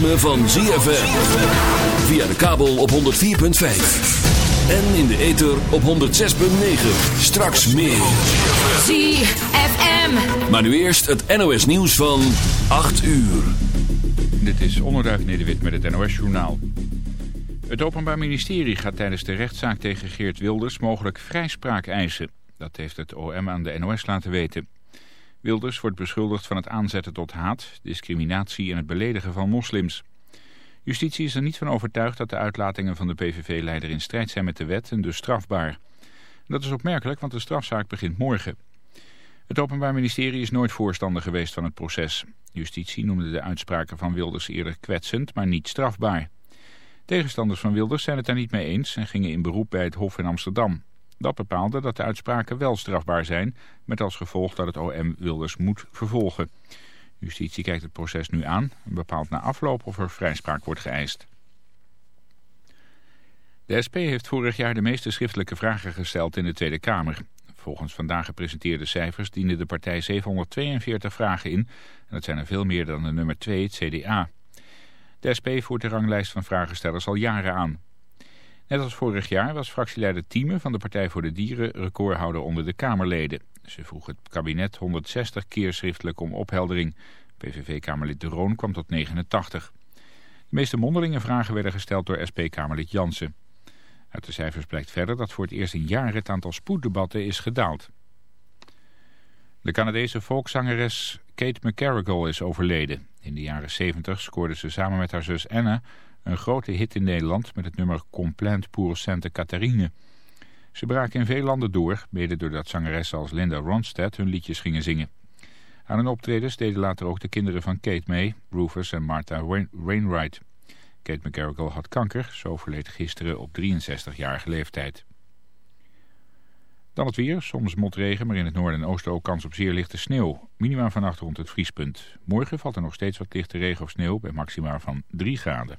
Ritme van ZFM. Via de kabel op 104.5. En in de ether op 106.9. Straks meer. ZFM. Maar nu eerst het NOS nieuws van 8 uur. Dit is Onderduif Nederwit met het NOS Journaal. Het Openbaar Ministerie gaat tijdens de rechtszaak tegen Geert Wilders mogelijk vrijspraak eisen. Dat heeft het OM aan de NOS laten weten. Wilders wordt beschuldigd van het aanzetten tot haat, discriminatie en het beledigen van moslims. Justitie is er niet van overtuigd dat de uitlatingen van de PVV-leider in strijd zijn met de wet en dus strafbaar. Dat is opmerkelijk, want de strafzaak begint morgen. Het Openbaar Ministerie is nooit voorstander geweest van het proces. Justitie noemde de uitspraken van Wilders eerder kwetsend, maar niet strafbaar. Tegenstanders van Wilders zijn het daar niet mee eens en gingen in beroep bij het Hof in Amsterdam. Dat bepaalde dat de uitspraken wel strafbaar zijn, met als gevolg dat het OM Wilders moet vervolgen. Justitie kijkt het proces nu aan en bepaalt na afloop of er vrijspraak wordt geëist. De SP heeft vorig jaar de meeste schriftelijke vragen gesteld in de Tweede Kamer. Volgens vandaag gepresenteerde cijfers diende de partij 742 vragen in. En dat zijn er veel meer dan de nummer 2, het CDA. De SP voert de ranglijst van vragenstellers al jaren aan. Net als vorig jaar was fractieleider Thieme van de Partij voor de Dieren recordhouder onder de Kamerleden. Ze vroeg het kabinet 160 keer schriftelijk om opheldering. PVV-Kamerlid De Roon kwam tot 89. De meeste mondelinge vragen werden gesteld door SP-Kamerlid Jansen. Uit de cijfers blijkt verder dat voor het eerst in jaren het aantal spoeddebatten is gedaald. De Canadese volkszangeres Kate McCarrigal is overleden. In de jaren 70 scoorde ze samen met haar zus Anna een grote hit in Nederland met het nummer Complaint pour Sainte Catherine. Ze braken in veel landen door, mede doordat zangeressen als Linda Ronstadt hun liedjes gingen zingen. Aan hun optredens deden later ook de kinderen van Kate mee, Rufus en Martha Wainwright. Kate McCarrigal had kanker, zo overleed gisteren op 63-jarige leeftijd. Dan het weer, soms motregen, maar in het noorden en oosten ook kans op zeer lichte sneeuw. Minima vannacht rond het vriespunt. Morgen valt er nog steeds wat lichte regen of sneeuw bij maxima van 3 graden.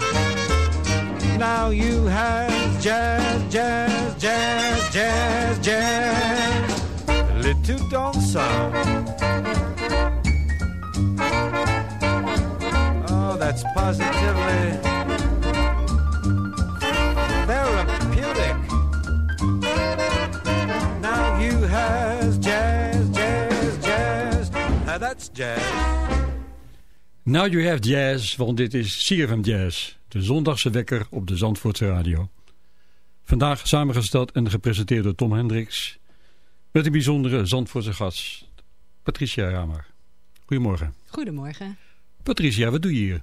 Now you have jazz, jazz, jazz, jazz, jazz. A little don't sound. Oh, that's positively therapeutic. Now you has jazz, jazz, jazz. Now that's jazz. Now you have jazz, want dit is CFM Jazz, de zondagse wekker op de Zandvoortse radio. Vandaag samengesteld en gepresenteerd door Tom Hendricks, met een bijzondere Zandvoortse gast, Patricia Ramer. Goedemorgen. Goedemorgen. Patricia, wat doe je hier?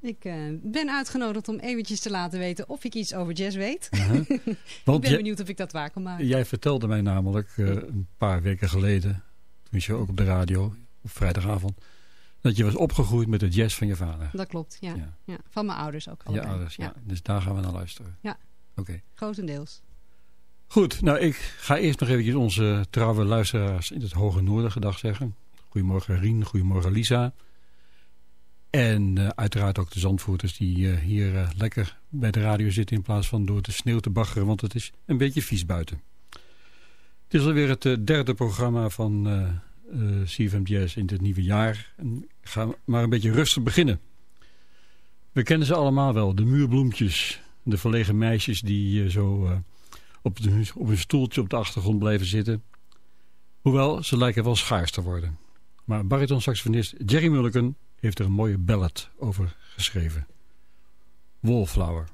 Ik eh, ben uitgenodigd om eventjes te laten weten of ik iets over jazz weet. Ik Want ben benieuwd of ik dat waar kan maken. jij vertelde mij namelijk eh, een paar weken geleden, toen je ook op de radio, op vrijdagavond, dat je was opgegroeid met de jazz van je vader. Dat klopt, ja. Ja. ja. Van mijn ouders ook Je ouders, ja. Dus daar gaan we naar luisteren. Ja. Oké. Grotendeels. Goed, nou ik ga eerst nog eventjes onze trouwe luisteraars in het Hoge Noorden gedag zeggen. Goedemorgen Rien, goedemorgen Lisa. En eh, uiteraard ook de Zandvoorters die eh, hier eh, lekker bij de radio zitten in plaats van door de sneeuw te baggeren, want het is een beetje vies buiten. Het is alweer het derde programma van eh eh, CFM in dit nieuwe jaar. En ga maar een beetje rustig beginnen. We kennen ze allemaal wel, de muurbloempjes, de verlegen meisjes die eh, zo... eh, op, de, op een stoeltje op de achtergrond blijven zitten. Hoewel, ze lijken wel schaars te worden. Maar bariton-saxofonist Jerry Mulliken heeft er een mooie ballad over geschreven. Wallflower.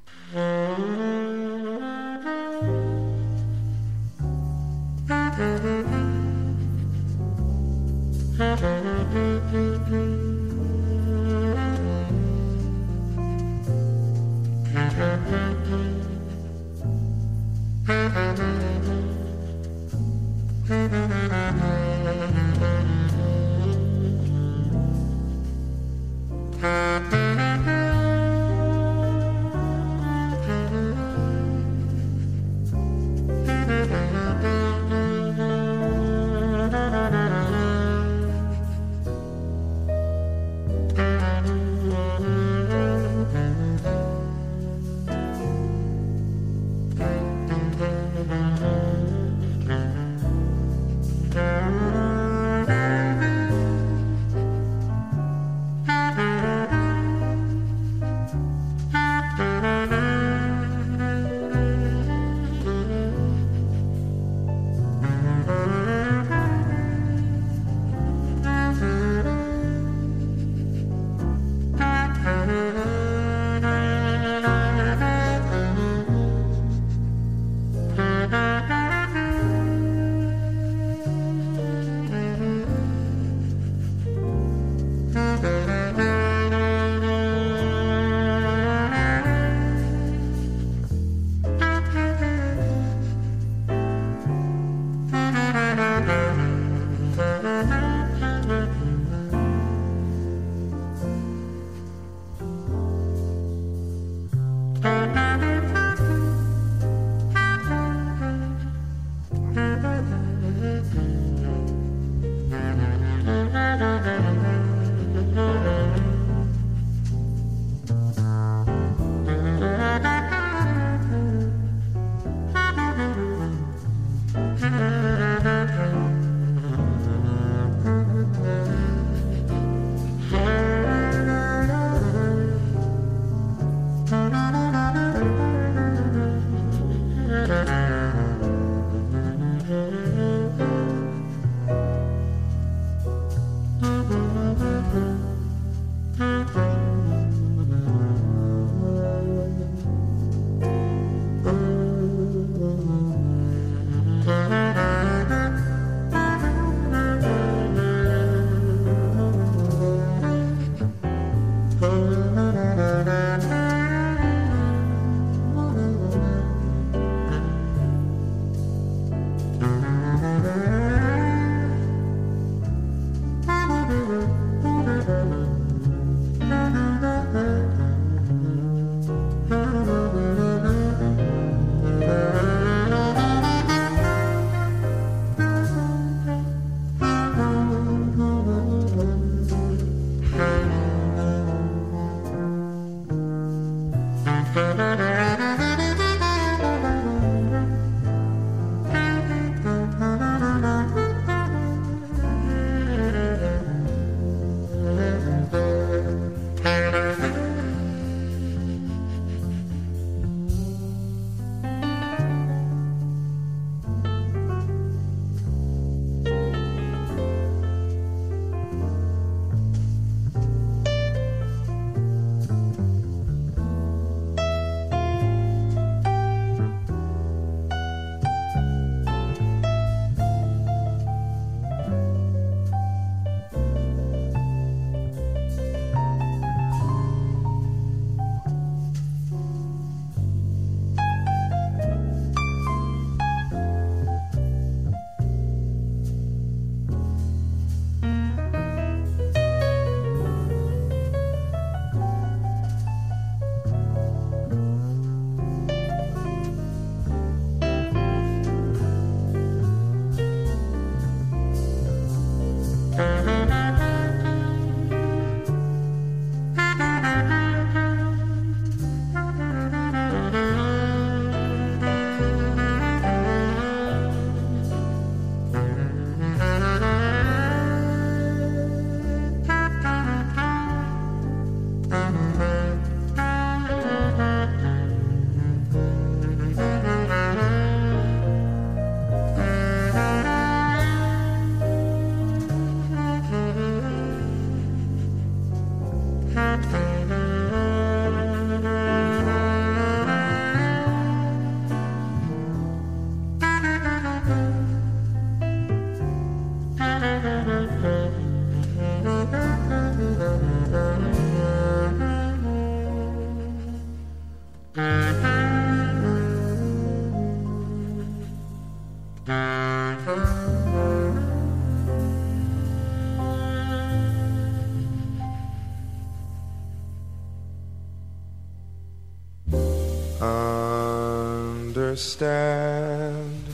Understand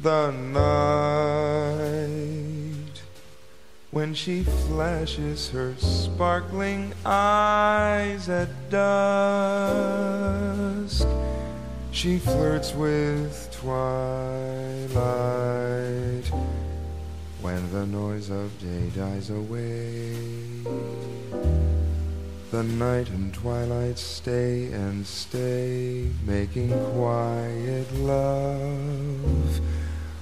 the night when she flashes her sparkling eyes at dusk. She flirts with twilight when the noise of day dies away. The night and twilight stay and stay, making quiet love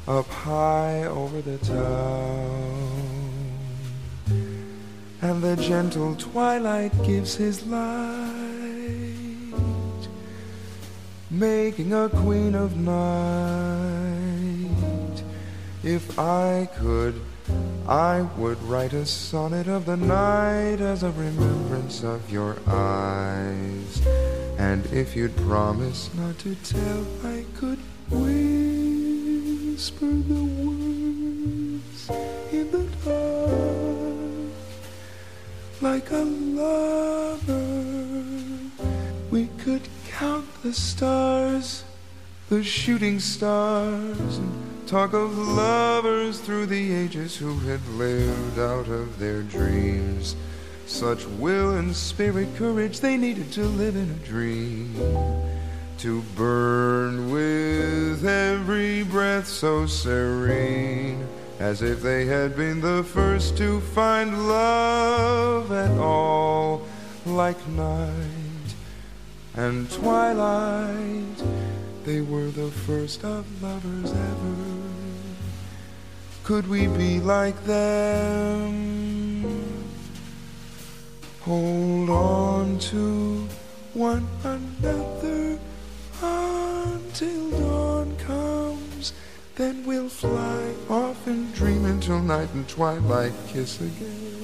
up high over the town. And the gentle twilight gives his light, making a queen of night. If I could I would write a sonnet of the night as a remembrance of your eyes. And if you'd promise not to tell, I could whisper the words in the dark like a lover. We could count the stars, the shooting stars, and Talk of lovers through the ages who had lived out of their dreams. Such will and spirit courage they needed to live in a dream. To burn with every breath so serene. As if they had been the first to find love at all. Like night and twilight they were the first of lovers ever. Could we be like them? Hold on to one another until dawn comes. Then we'll fly off and dream until night and twilight kiss again.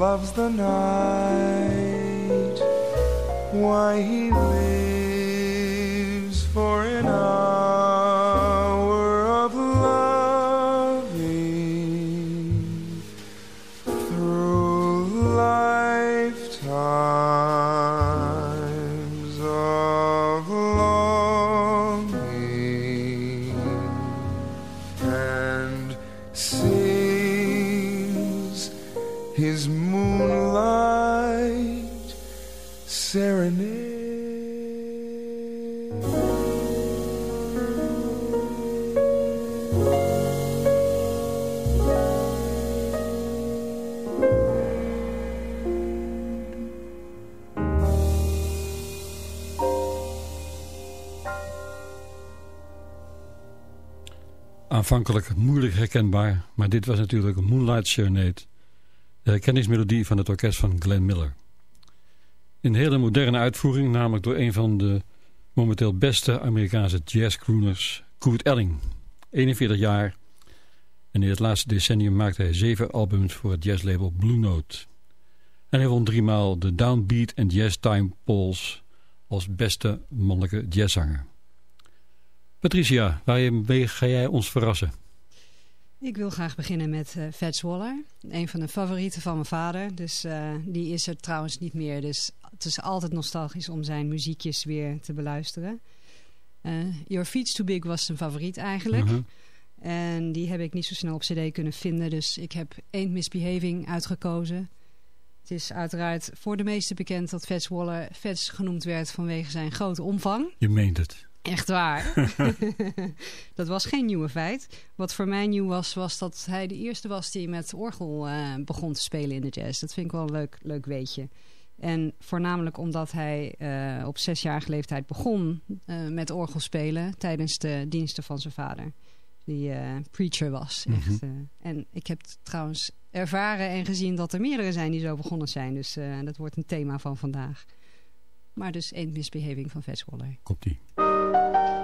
Loves the night. Aanvankelijk moeilijk herkenbaar, maar dit was natuurlijk Moonlight Serenade, de herkenningsmelodie van het orkest van Glenn Miller. In hele moderne uitvoering, namelijk door een van de momenteel beste Amerikaanse jazzcrooners, Kurt Elling. 41 jaar en in het laatste decennium maakte hij zeven albums voor het jazzlabel Blue Note. En hij won driemaal de Downbeat en Jazz Time Polls als beste mannelijke jazzzanger. Patricia, waarmee ga jij ons verrassen? Ik wil graag beginnen met uh, Fats Waller. Een van de favorieten van mijn vader. Dus uh, die is er trouwens niet meer. Dus het is altijd nostalgisch om zijn muziekjes weer te beluisteren. Uh, Your Feet's Too Big was zijn favoriet eigenlijk. -huh. En die heb ik niet zo snel op cd kunnen vinden. Dus ik heb Ain't Misbehaving uitgekozen. Het is uiteraard voor de meesten bekend dat Fats Waller Fats genoemd werd vanwege zijn grote omvang. Je meent het. Echt waar. dat was geen nieuwe feit. Wat voor mij nieuw was, was dat hij de eerste was die met orgel uh, begon te spelen in de jazz. Dat vind ik wel een leuk, leuk weetje. En voornamelijk omdat hij uh, op zesjarige leeftijd begon uh, met orgelspelen tijdens de diensten van zijn vader. Die preacher was. Echt. Mm -hmm. en ik heb trouwens ervaren en gezien dat er meerdere zijn die zo begonnen zijn. Dus dat wordt een thema van vandaag. Maar dus één misbehaving van Waller. Komt-ie. Thank you.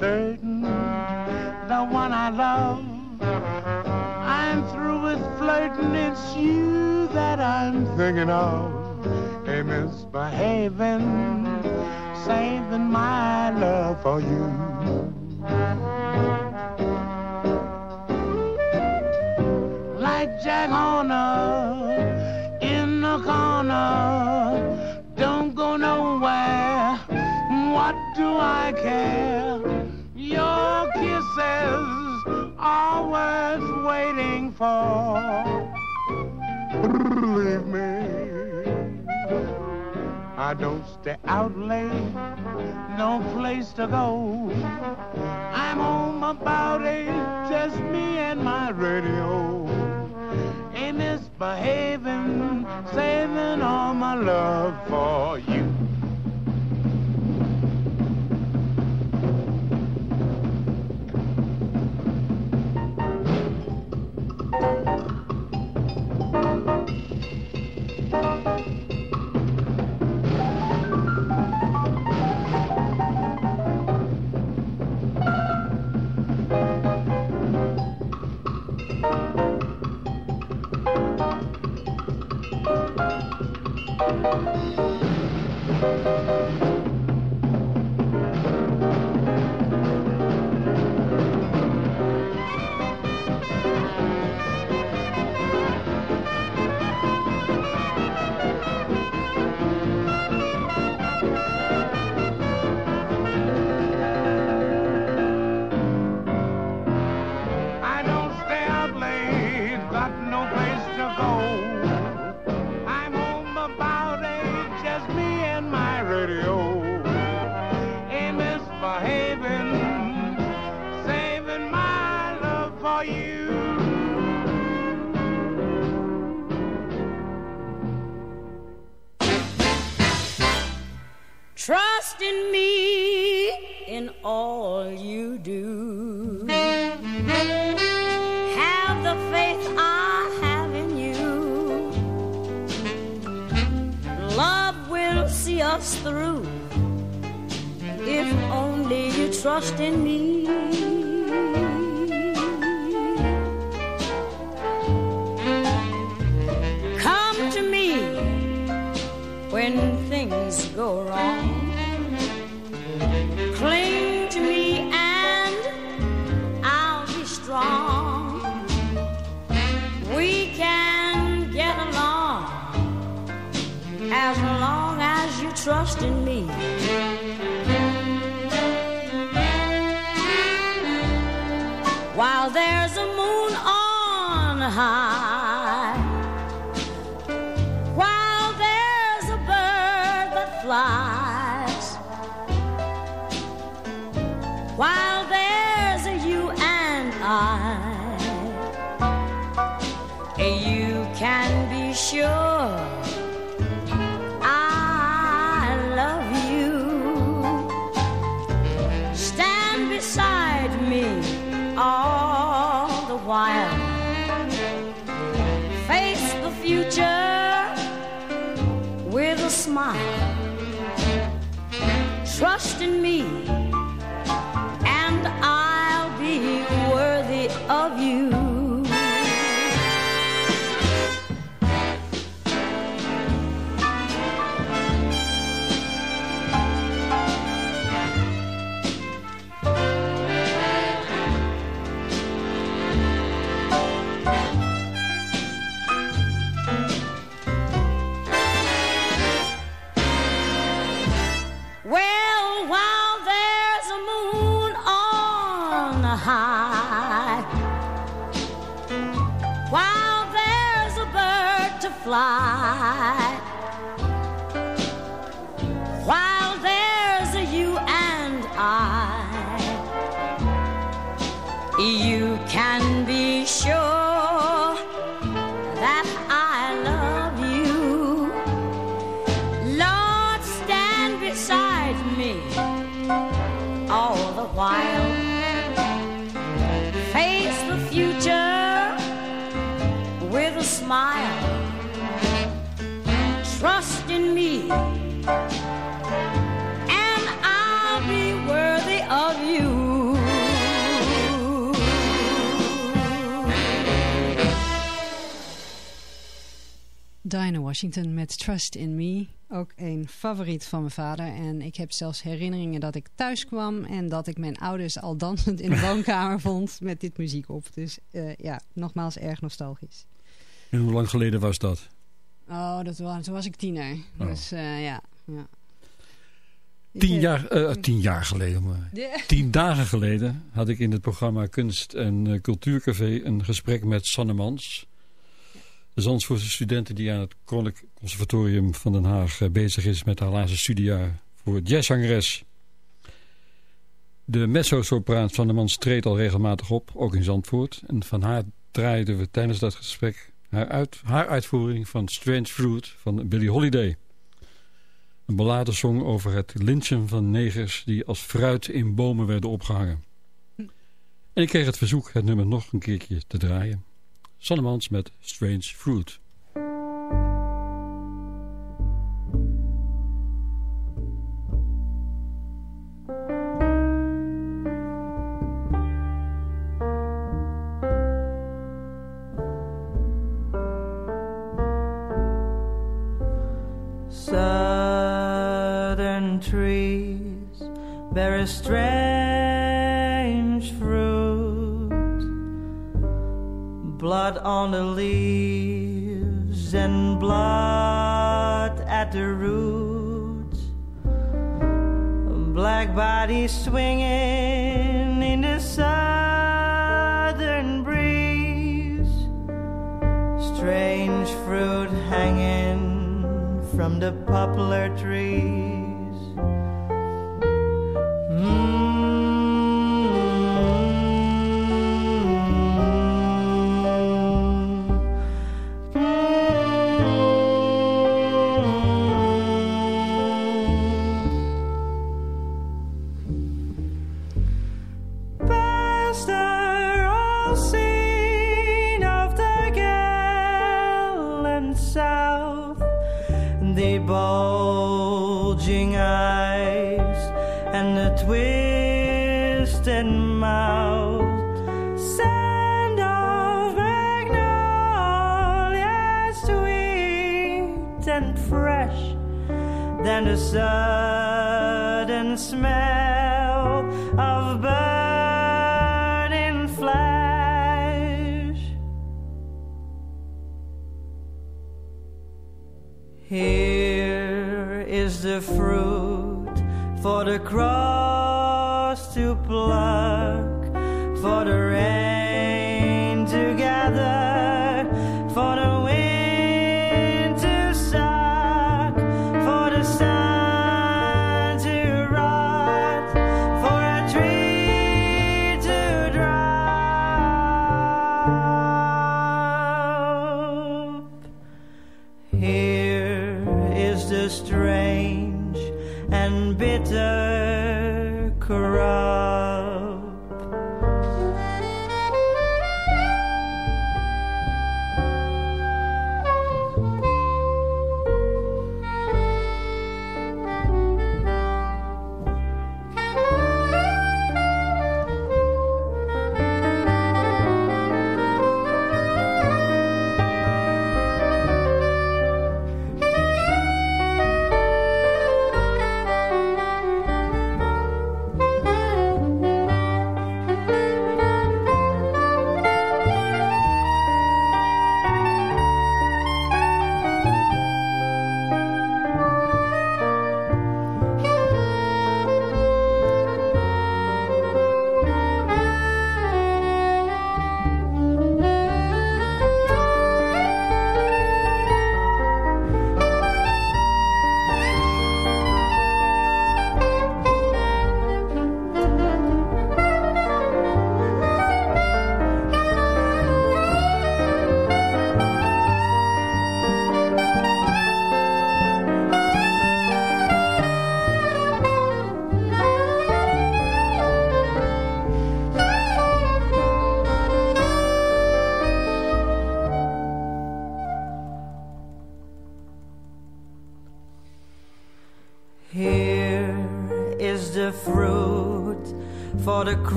Certain the one I love. I'm through with flirting, it's you that I'm thinking of. A misbehaving saving my love for you. Like Jack Horner in the corner, don't go nowhere. What do I care? Are waiting for. Believe me. I don't stay out late, no place to go. I'm home about eight, just me and my radio. Ain't misbehaving, saving all my love for you. Washington met Trust in Me. Ook een favoriet van mijn vader. En ik heb zelfs herinneringen dat ik thuis kwam... en dat ik mijn ouders al dansend in de woonkamer vond met dit muziek op. Dus eh, ja, nogmaals erg nostalgisch. En hoe lang geleden was dat? Oh, dat was, toen was ik tiener. Oh. Dus eh, ja, ja. Tien Ik, jaar, eh, tien jaar geleden. Maar. Tien dagen geleden had ik in het programma Kunst en eh, Cultuurcafé een gesprek met Sanne Mans. De Zandvoortse studenten die aan het Koninklijk Conservatorium van Den Haag eh, bezig is met haar laatste studiejaar voor jazzzangeres. De mezzo-sopraan Sanne Mans treedt al regelmatig op, ook in Zandvoort. En van haar draaiden we tijdens dat gesprek haar, uit, haar uitvoering van Strange Fruit van Billie Holiday. Een balladensong over het lynchen van negers die als fruit in bomen werden opgehangen. En ik kreeg het verzoek het nummer nog een keertje te draaien. Sannemans met Strange Fruit. than the sudden smell of burning flesh. Here is the fruit for the cross.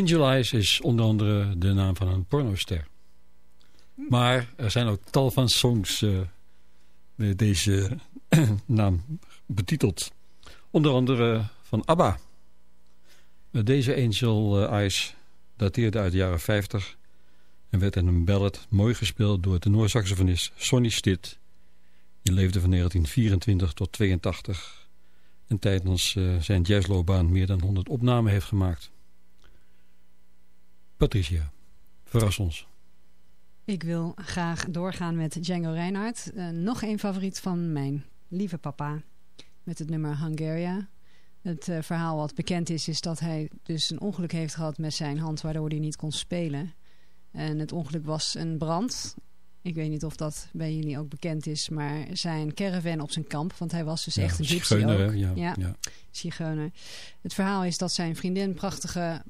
Angel Eyes is onder andere de naam van een pornoster. Maar er zijn ook tal van songs uh, met deze naam betiteld. Onder andere van ABBA. Deze Angel Eyes dateerde uit de jaren 50 en werd in een ballad mooi gespeeld door tenorsaxofonist Sonny Stitt. Die leefde van 1924 tot 82 en tijdens zijn jazzloopbaan meer dan 100 opnamen heeft gemaakt. Patricia, verras ons. Ik wil graag doorgaan met Django Reinhardt. Uh, nog een favoriet van mijn lieve papa. Met het nummer Hungaria. Het uh, verhaal wat bekend is, is dat hij dus een ongeluk heeft gehad met zijn hand... waardoor hij niet kon spelen. En het ongeluk was een brand ik weet niet of dat bij jullie ook bekend is, maar zijn caravan op zijn kamp, want hij was dus echt een gypsy ook. Ja, ja, ja. Het verhaal is dat zijn vriendin prachtige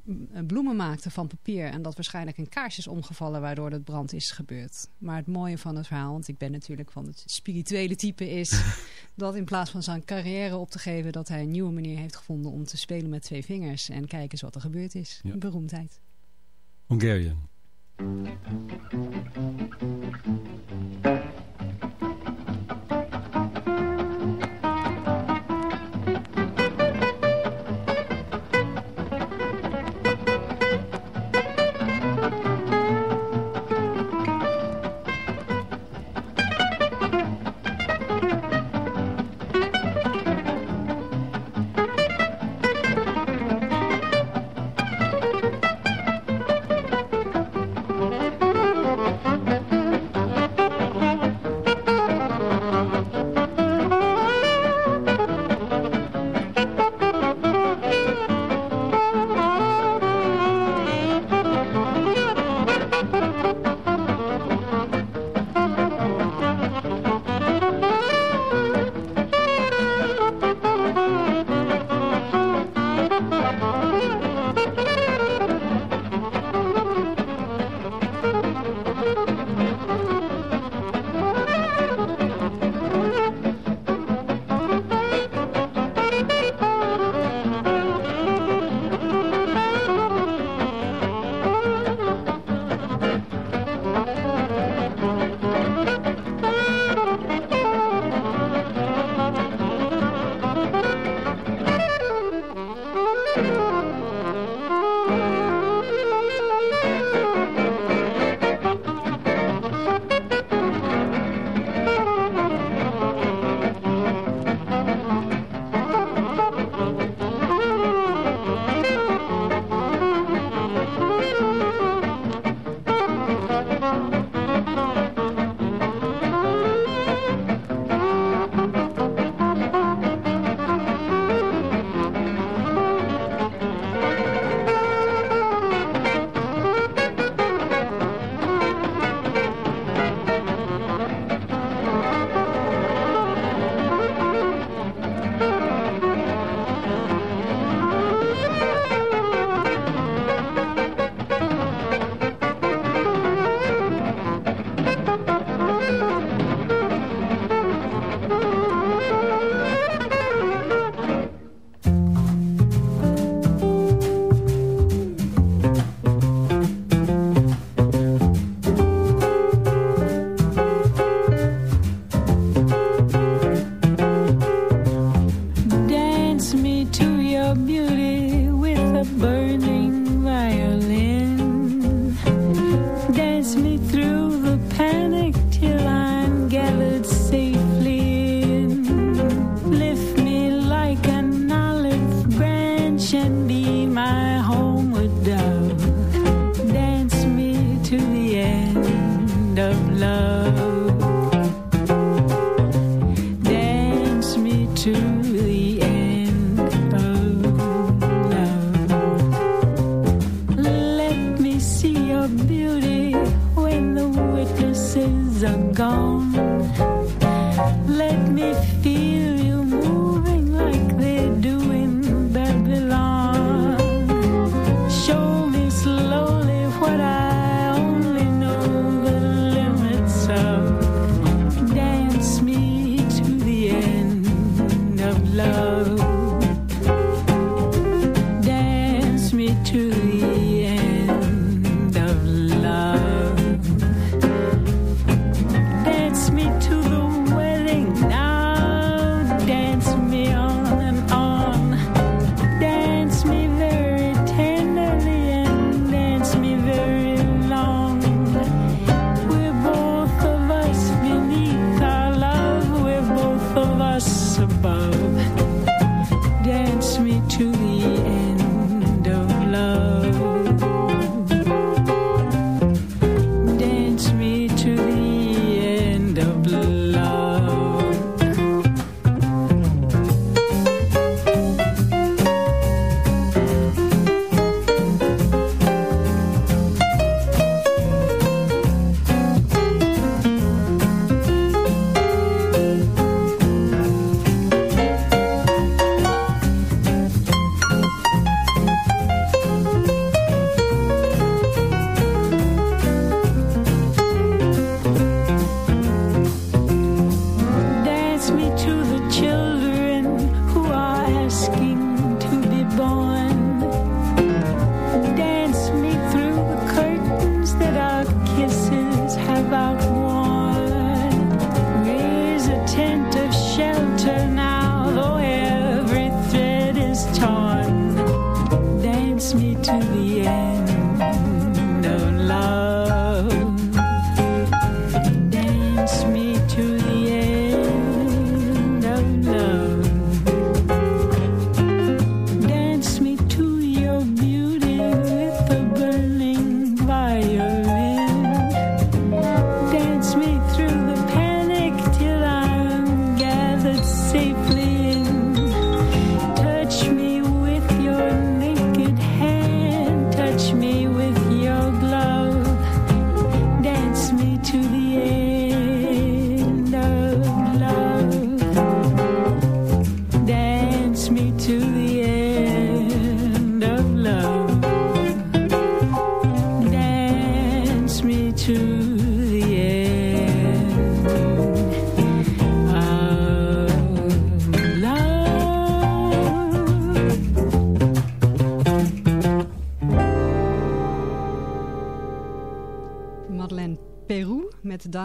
bloemen maakte van papier en dat waarschijnlijk een kaars is omgevallen waardoor het brand is gebeurd. Maar het mooie van het verhaal, want ik ben natuurlijk van het spirituele type, is dat in plaats van zijn carrière op te geven, dat hij een nieuwe manier heeft gevonden om te spelen met twee vingers en kijken eens wat er gebeurd is. Beroemdheid. Hungarian. thank you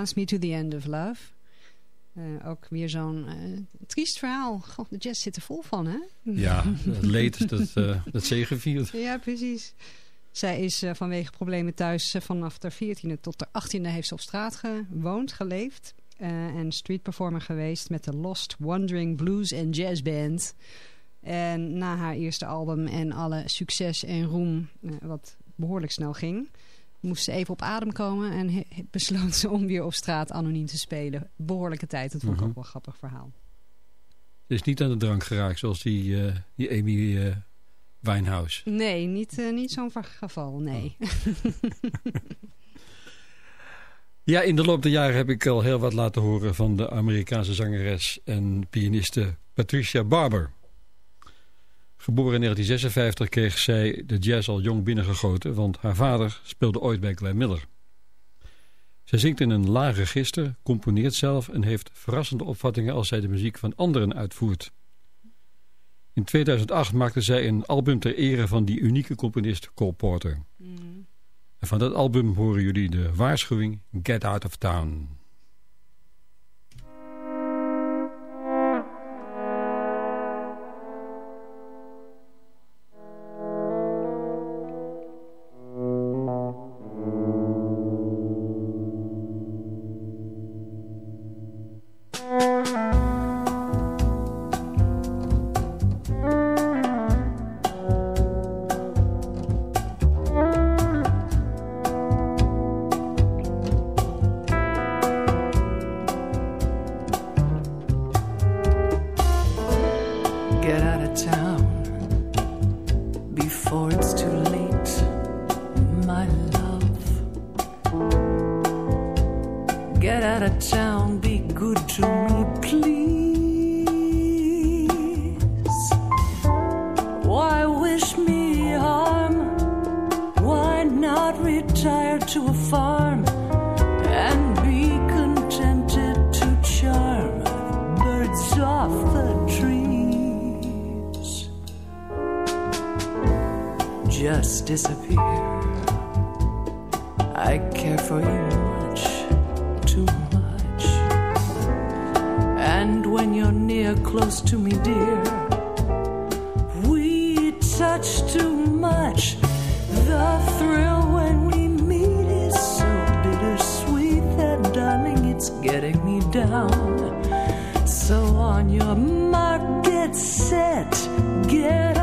Dance Me to the End of Love. Eh, ook weer zo'n eh, triest verhaal. God, de jazz zit er vol van, hè? Ja, het leed dat, uh, dat zegeviert. Ja, precies. Zij is vanwege problemen thuis vanaf de 14e tot de 18e heeft ze op straat gewoond, geleefd. en street performer geweest met de Lost Wandering Blues and Jazz Band. En na haar eerste album en alle succes en roem, wat behoorlijk snel ging, moest ze even op adem komen en besloot ze om weer op straat anoniem te spelen. Behoorlijke tijd, dat vond ik Mhm. ook wel een grappig verhaal. Ze is niet aan de drank geraakt zoals die, eh, die Amy eh Winehouse. Nee, niet, eh, niet zo'n geval, nee. Ja, in de loop der jaren heb ik al heel wat laten horen van de Amerikaanse zangeres en pianiste Patricia Barber. Geboren in 1956 kreeg zij de jazz al jong binnengegoten, want haar vader speelde ooit bij Glenn Miller. Zij zingt in een laag register, componeert zelf en heeft verrassende opvattingen als zij de muziek van anderen uitvoert. In 2008 maakte zij een album ter ere van die unieke componist Cole Porter. Mm. En van dat album horen jullie de waarschuwing Get Out of Town. It's getting me down. So on your mark, get set, get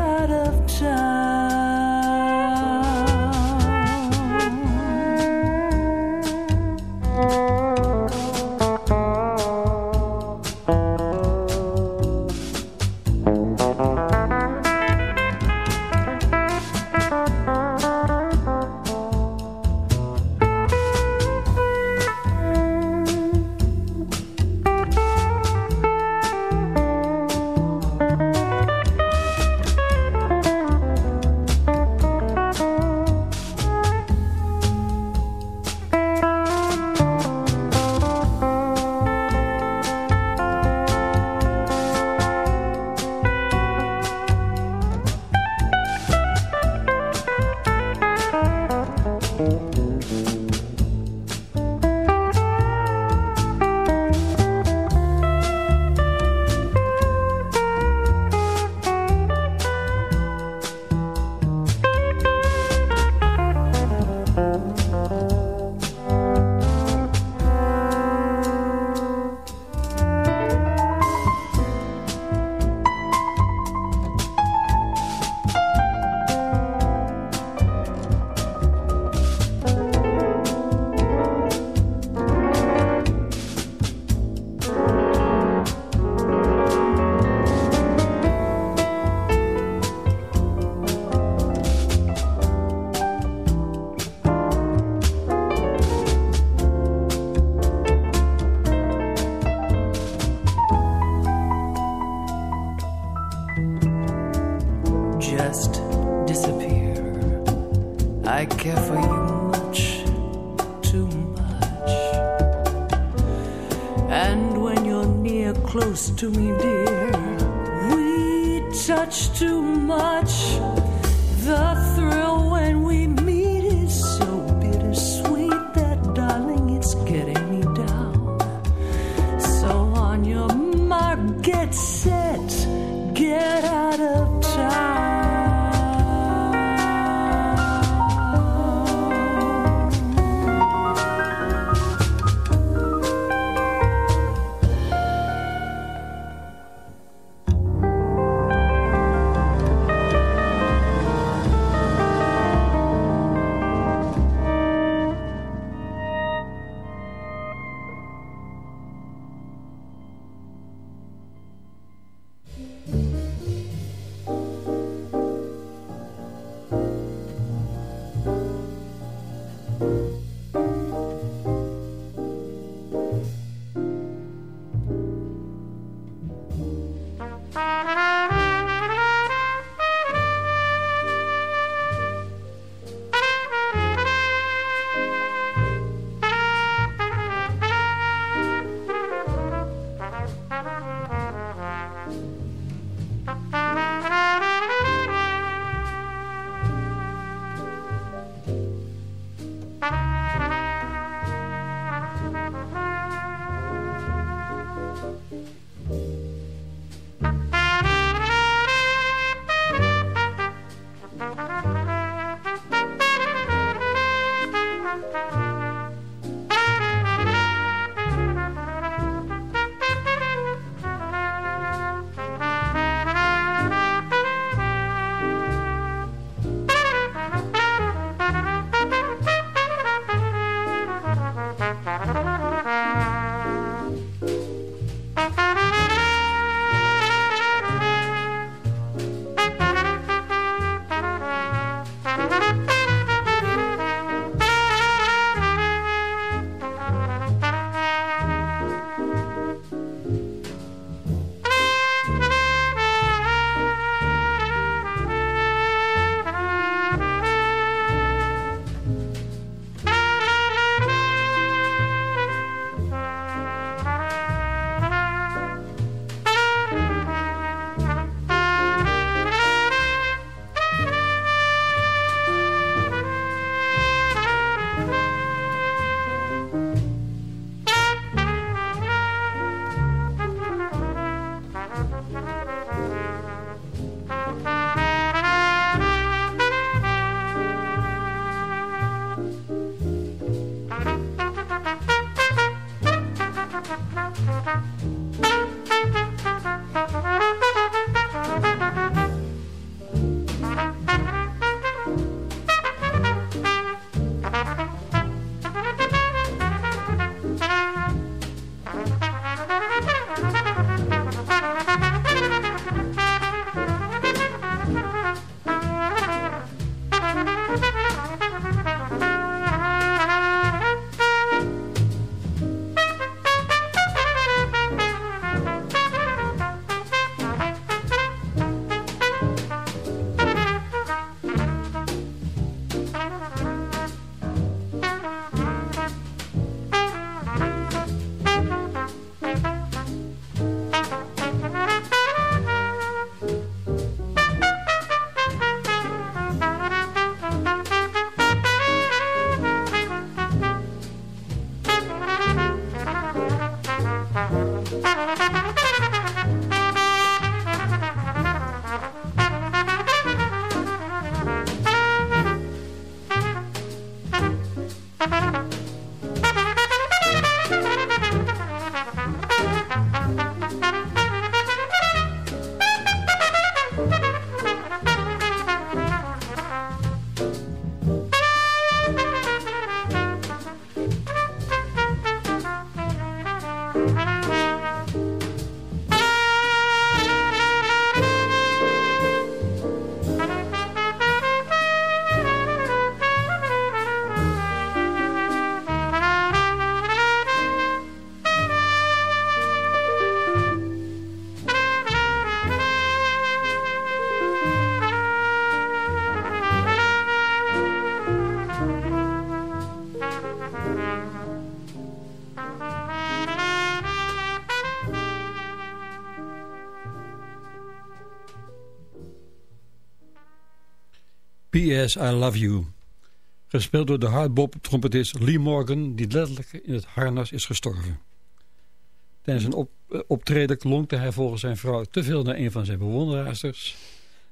just disappear. I care for you much, too much. And when you're near, close to me, dear, we touch too much. The P.S. I Love You. Gespeeld door de hardbop-trompetist Lee Morgan... die letterlijk in het harnas is gestorven. Tijdens een op, eh, optreden klonkte hij volgens zijn vrouw... te veel naar een van zijn bewonderaarsters.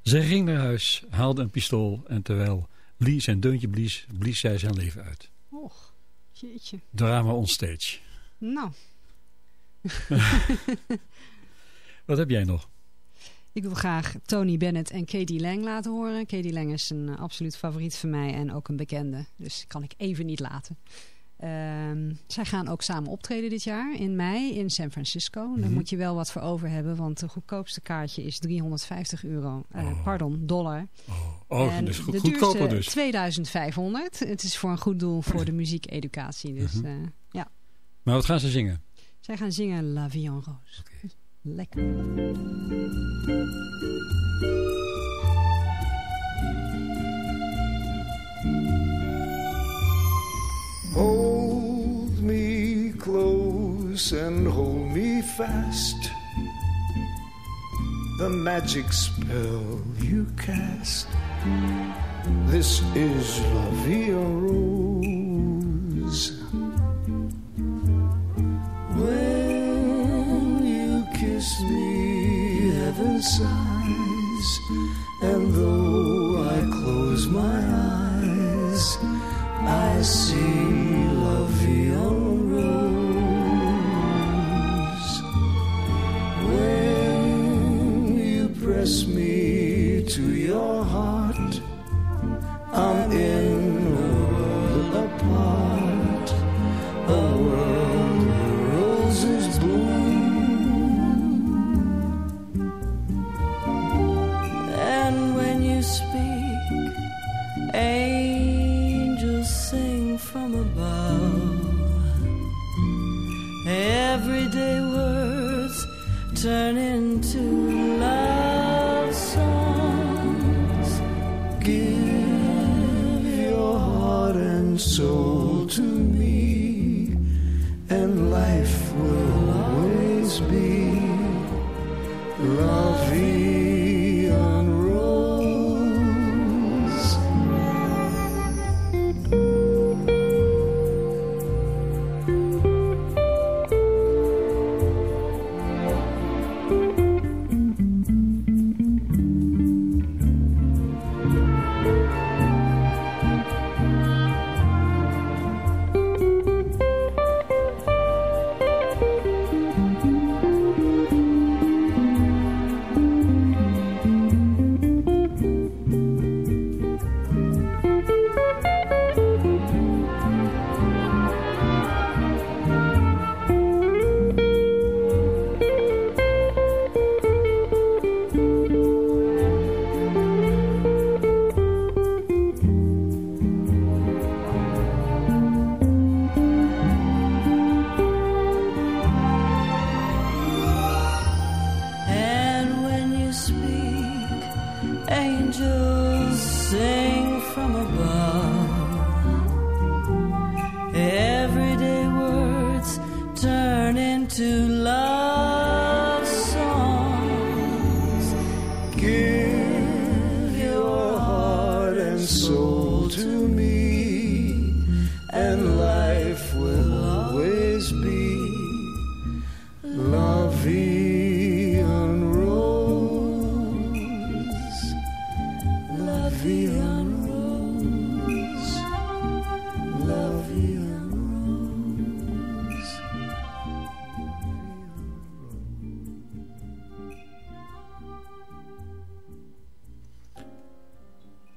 Zij ging naar huis, haalde een pistool... en terwijl Lee zijn deuntje blies, blies zij zijn leven uit. Och, jeetje. Drama on stage. Nou. Wat heb jij nog? Ik wil graag Tony Bennett en Katie Lang laten horen. Katie Lang is een uh, absoluut favoriet van mij en ook een bekende. Dus kan ik even niet laten. Um, zij gaan ook samen optreden dit jaar in mei in San Francisco. Mm -hmm. Daar moet je wel wat voor over hebben, want het goedkoopste kaartje is 350 euro. Uh, oh. Pardon, dollar. Oh, oh en dus goed, de goedkoper dus. 2500. Het is voor een goed doel voor de muziekeducatie. Dus mm -hmm. uh, ja. Maar wat gaan ze zingen? Zij gaan zingen La Vie en Rose. Okay. Lekker. Hold me close and hold me fast. The magic spell you cast. This is La Vie Rose. Kiss me, heaven sighs, and though I close my eyes, I see love en Rose. When you press me to your heart, I'm in turn into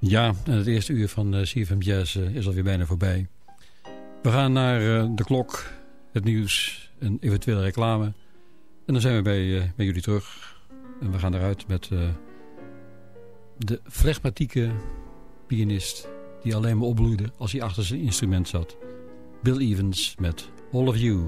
Ja, het eerste uur van uh, CFM Jazz uh, is alweer bijna voorbij. We gaan naar uh, de klok, het nieuws en eventuele reclame. En dan zijn we bij, bij jullie terug. En we gaan eruit met de flegmatieke pianist... die alleen maar opbloeide als hij achter zijn instrument zat. Bill Evans met All of You.